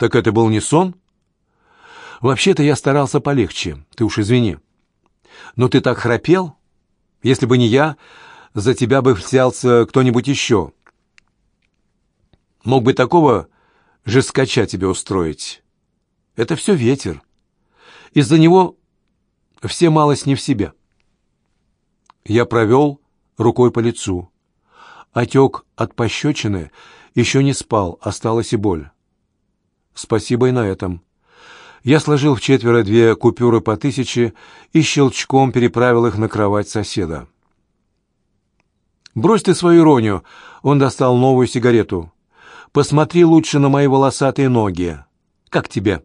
Так это был не сон? Вообще-то я старался полегче, ты уж извини. Но ты так храпел? Если бы не я, за тебя бы взялся кто-нибудь еще. Мог бы такого жескача тебе устроить. Это все ветер. Из-за него все малость не в себе. Я провел рукой по лицу. Отек от пощечины еще не спал, осталась и боль. Спасибо и на этом. Я сложил в четверо две купюры по тысяче и щелчком переправил их на кровать соседа. «Брось ты свою иронию!» Он достал новую сигарету. «Посмотри лучше на мои волосатые ноги. Как тебе?»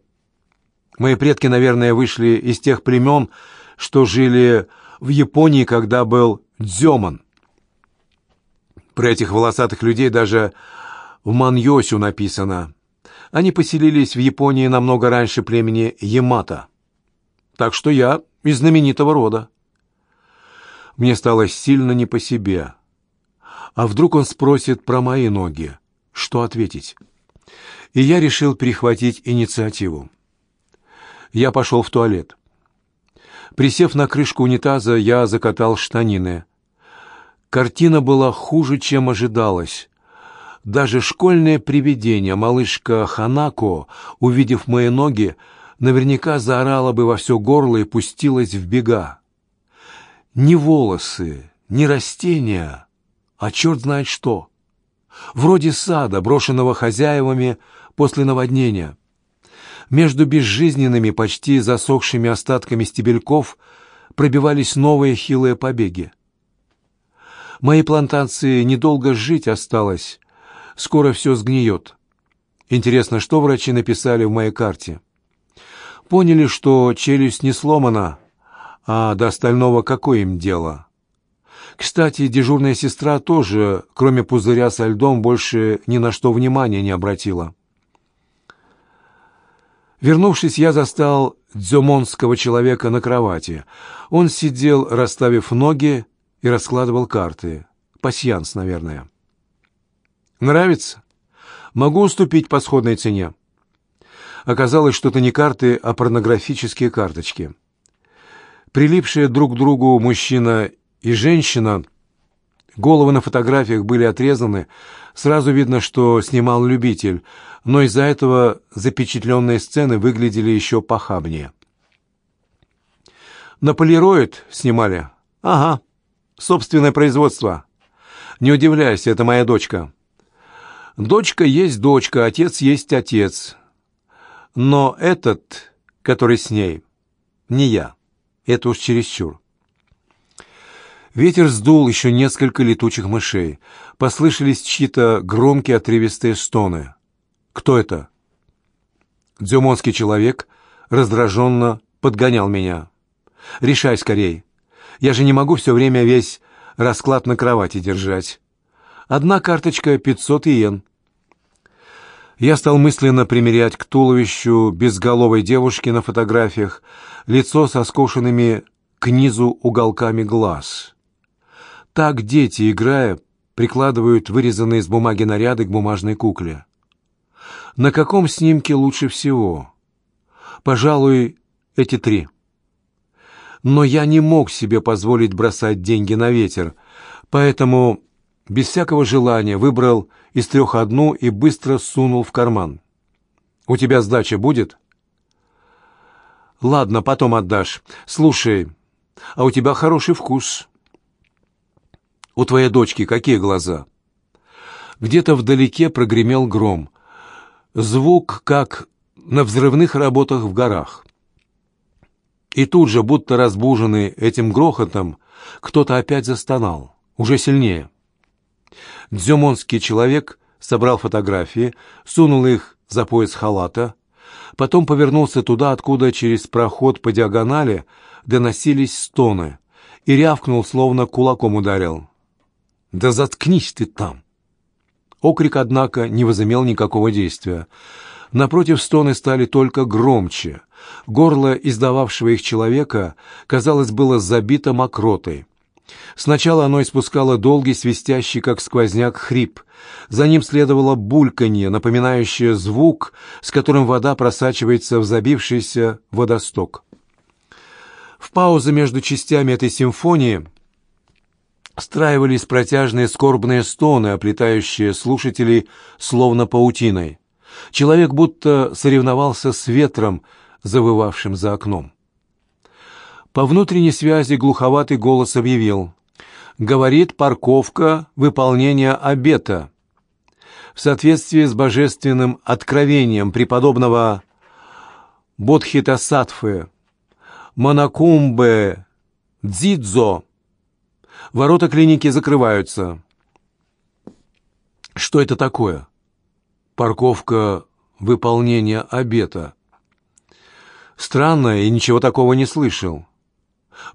Мои предки, наверное, вышли из тех племен, что жили в Японии, когда был дзёман. Про этих волосатых людей даже в Маньосю написано. Они поселились в Японии намного раньше племени Ямато. Так что я из знаменитого рода. Мне стало сильно не по себе. А вдруг он спросит про мои ноги? Что ответить? И я решил перехватить инициативу. Я пошел в туалет. Присев на крышку унитаза, я закатал штанины. Картина была хуже, чем ожидалось. Даже школьное привидение, малышка Ханако, увидев мои ноги, наверняка заорала бы во все горло и пустилась в бега. Ни волосы, ни растения, а черт знает что. Вроде сада, брошенного хозяевами после наводнения. Между безжизненными, почти засохшими остатками стебельков пробивались новые хилые побеги. Моей плантации недолго жить осталось, скоро все сгниет. Интересно, что врачи написали в моей карте? Поняли, что челюсть не сломана, а до остального какое им дело? Кстати, дежурная сестра тоже, кроме пузыря со льдом, больше ни на что внимания не обратила. Вернувшись, я застал дзюмонского человека на кровати. Он сидел, расставив ноги, и раскладывал карты. Пасьянс, наверное. «Нравится? Могу уступить по сходной цене». Оказалось, что это не карты, а порнографические карточки. Прилипшие друг к другу мужчина и женщина, головы на фотографиях были отрезаны, сразу видно, что снимал любитель, но из-за этого запечатленные сцены выглядели еще похабнее. «На полироид снимали?» «Ага, собственное производство. Не удивляйся, это моя дочка». «Дочка есть дочка, отец есть отец. Но этот, который с ней, не я. Это уж чересчур». Ветер сдул еще несколько летучих мышей. Послышались чьи-то громкие отрывистые стоны. «Кто это?» Дзюмонский человек раздраженно подгонял меня. «Решай скорей. Я же не могу все время весь расклад на кровати держать. Одна карточка — пятьсот иен». Я стал мысленно примерять к туловищу безголовой девушки на фотографиях лицо со скошенными к низу уголками глаз. Так дети, играя, прикладывают вырезанные из бумаги наряды к бумажной кукле. На каком снимке лучше всего? Пожалуй, эти три. Но я не мог себе позволить бросать деньги на ветер, поэтому без всякого желания выбрал из трех одну и быстро сунул в карман. «У тебя сдача будет?» «Ладно, потом отдашь. Слушай, а у тебя хороший вкус». «У твоей дочки какие глаза?» Где-то вдалеке прогремел гром. Звук, как на взрывных работах в горах. И тут же, будто разбуженный этим грохотом, кто-то опять застонал, уже сильнее. Дзюмонский человек собрал фотографии, сунул их за пояс халата, потом повернулся туда, откуда через проход по диагонали доносились стоны, и рявкнул, словно кулаком ударил. «Да заткнись ты там!» Окрик, однако, не возымел никакого действия. Напротив, стоны стали только громче. Горло издававшего их человека, казалось, было забито мокротой. Сначала оно испускало долгий, свистящий, как сквозняк, хрип. За ним следовало бульканье, напоминающее звук, с которым вода просачивается в забившийся водосток. В паузы между частями этой симфонии страивались протяжные скорбные стоны, оплетающие слушателей словно паутиной. Человек будто соревновался с ветром, завывавшим за окном. По внутренней связи глуховатый голос объявил «Говорит парковка выполнения обета». В соответствии с божественным откровением преподобного Бодхитасатфы Монакумбе Дзидзо ворота клиники закрываются. Что это такое? Парковка выполнения обета. Странно, и ничего такого не слышал.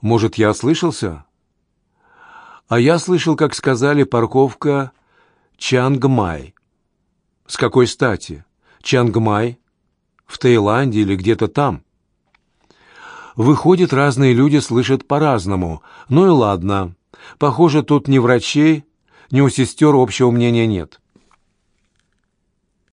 Может, я ослышался? А я слышал, как сказали, парковка Чангмай. С какой стати? Чангмай? В Таиланде или где-то там? Выходит, разные люди слышат по-разному. Ну и ладно. Похоже, тут ни врачей, ни у сестер общего мнения нет.